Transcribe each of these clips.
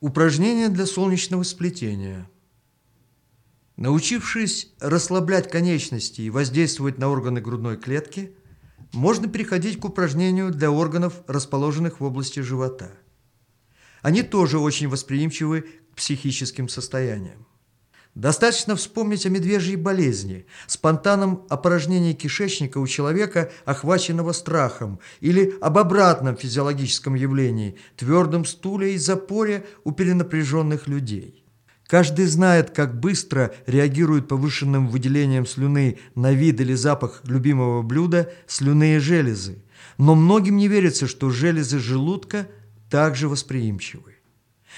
Упражнение для солнечного сплетения. Научившись расслаблять конечности и воздействовать на органы грудной клетки, можно переходить к упражнению для органов, расположенных в области живота. Они тоже очень восприимчивы к психическим состояниям. Достаточно вспомнить о медвежьей болезни, спонтанном опорожнении кишечника у человека, охваченного страхом, или об обратном физиологическом явлении – твердом стуле и запоре у перенапряженных людей. Каждый знает, как быстро реагируют повышенным выделением слюны на вид или запах любимого блюда слюнные железы, но многим не верится, что железы желудка также восприимчивы.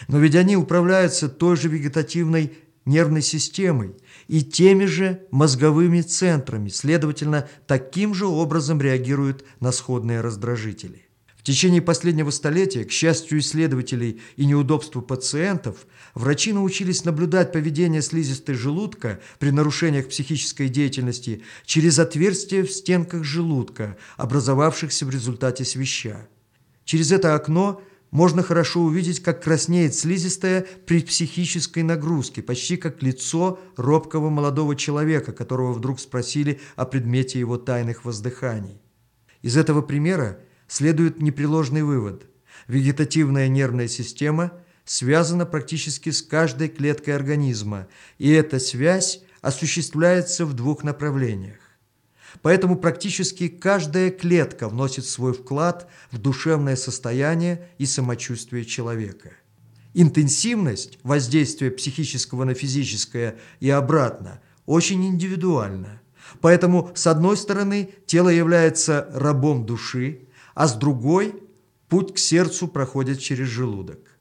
Но ведь они управляются той же вегетативной нервной системой и теми же мозговыми центрами, следовательно, таким же образом реагируют на сходные раздражители. В течение последнего столетия, к счастью исследователей и неудобству пациентов, врачи научились наблюдать поведение слизистой желудка при нарушениях психической деятельности через отверстия в стенках желудка, образовавшихся в результате свища. Через это окно – можно хорошо увидеть, как краснеет слизистая при психической нагрузке, почти как лицо робкого молодого человека, которого вдруг спросили о предмете его тайных воздыханий. Из этого примера следует непреложный вывод. Вегетативная нервная система связана практически с каждой клеткой организма, и эта связь осуществляется в двух направлениях. Поэтому практически каждая клетка вносит свой вклад в душевное состояние и самочувствие человека. Интенсивность воздействия психического на физическое и обратно очень индивидуальна. Поэтому, с одной стороны, тело является рабом души, а с другой – путь к сердцу проходит через желудок.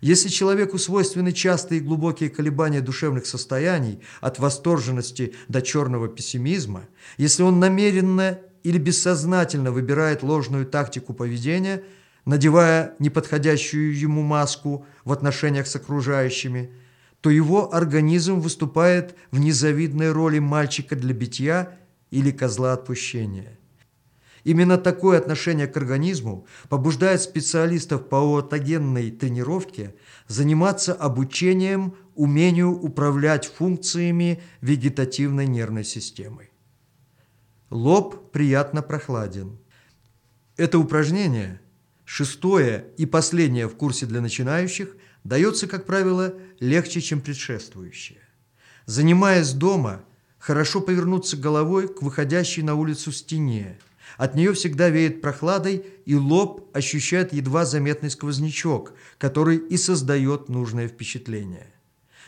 Если человеку свойственны частые и глубокие колебания душевных состояний, от восторженности до черного пессимизма, если он намеренно или бессознательно выбирает ложную тактику поведения, надевая неподходящую ему маску в отношениях с окружающими, то его организм выступает в незавидной роли мальчика для битья или козла отпущения. Именно такое отношение к организму побуждает специалистов по аутогенной тренировке заниматься обучением умению управлять функциями вегетативной нервной системы. Лоб приятно прохладен. Это упражнение, шестое и последнее в курсе для начинающих, дается, как правило, легче, чем предшествующее. Занимаясь дома, хорошо повернуться головой к выходящей на улицу стене, от нее всегда веет прохладой, и лоб ощущает едва заметный сквознячок, который и создает нужное впечатление.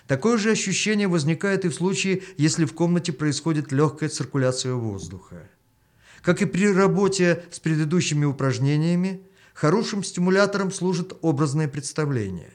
Такое же ощущение возникает и в случае, если в комнате происходит легкая циркуляция воздуха. Как и при работе с предыдущими упражнениями, хорошим стимулятором служит образное представление.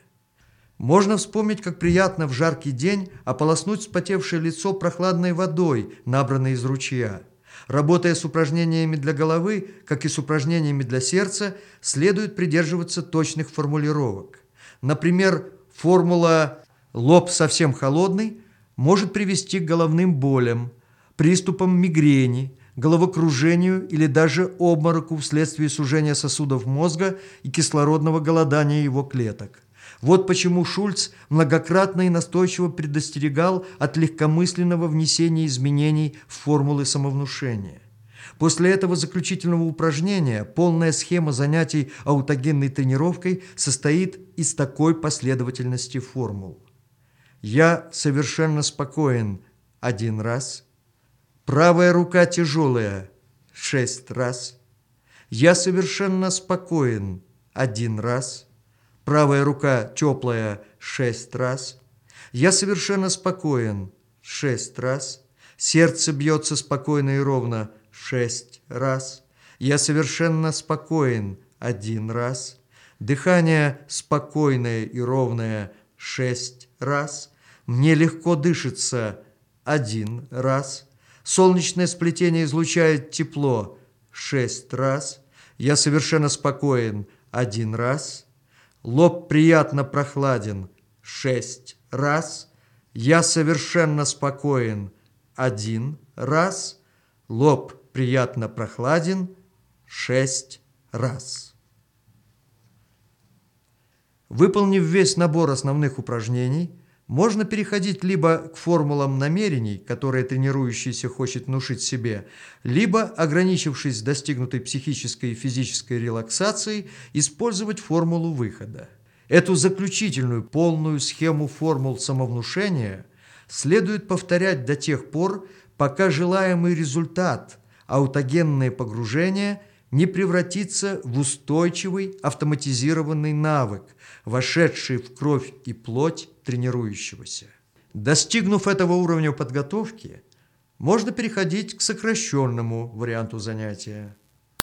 Можно вспомнить, как приятно в жаркий день ополоснуть вспотевшее лицо прохладной водой, набранной из ручья – Работая с упражнениями для головы, как и с упражнениями для сердца, следует придерживаться точных формулировок. Например, формула «лоб совсем холодный» может привести к головным болям, приступам мигрени, головокружению или даже обмороку вследствие сужения сосудов мозга и кислородного голодания его клеток. Вот почему Шульц многократно и настойчиво предостерегал от легкомысленного внесения изменений в формулы самовнушения. После этого заключительного упражнения полная схема занятий аутогенной тренировкой состоит из такой последовательности формул. Я совершенно спокоен один раз, правая рука тяжелая шесть раз, я совершенно спокоен один раз – Правая рука теплая шесть раз. Я совершенно спокоен шесть раз. Сердце бьется спокойно и ровно шесть раз. Я совершенно спокоен один раз. Дыхание спокойное и ровное шесть раз. Мне легко дышится один раз. Солнечное сплетение излучает тепло шесть раз. Я совершенно спокоен один раз. Лоб приятно прохладен шесть раз. Я совершенно спокоен один раз. Лоб приятно прохладен шесть раз. Выполнив весь набор основных упражнений, можно переходить либо к формулам намерений, которые тренирующийся хочет внушить себе, либо, ограничившись достигнутой психической и физической релаксацией, использовать формулу выхода. Эту заключительную полную схему формул самовнушения следует повторять до тех пор, пока желаемый результат, аутогенное погружение, не превратится в устойчивый автоматизированный навык, вошедший в кровь и плоть тренирующегося. Достигнув этого уровня подготовки, можно переходить к сокращенному варианту занятия.